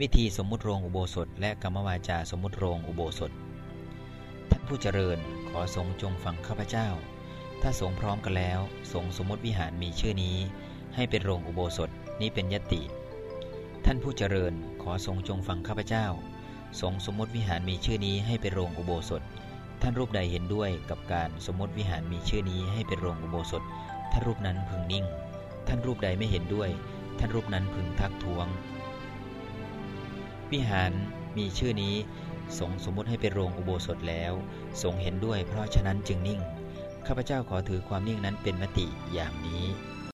วิธีสมมุติโรงอุโบสถ และกรรมวาจาสมมุติโรงอุโบสถ ท่านผู้เจริญขอทรงจงฟังข้าพเจ้า ถ้าสงพร้อมกันแล้วสงสมมติวิหารมีชื่อนี้ ให้เป็นโรงอุโบสถนี้เป็นยติ ท่านผู้เจริญขอทรงจงฟังข้าพเจ้า สงสมมติวิหารมีชื่อนี้ให้เป็นโรงอุโบสถ ท่านรูปใดเห็นด้วยกับการสมมติวิหารมีชื่อนี้ให้เป็นโรงอุโบสถ ท่านรูปนั้นพึงนิ่ง ท่านรูปใดไม่เห็นด้วย ท่านรูปนั้นพึงทักท้วง วิหารมีชื่อนี้สงสมมติให้เป็นโรงอุโบสถแล้ว สงเห็นด้วยเพราะฉะนั้นจึงนิ่ง ข้าพเจ้าขอถือความนิ่งนั้นเป็นมติอย่างนี้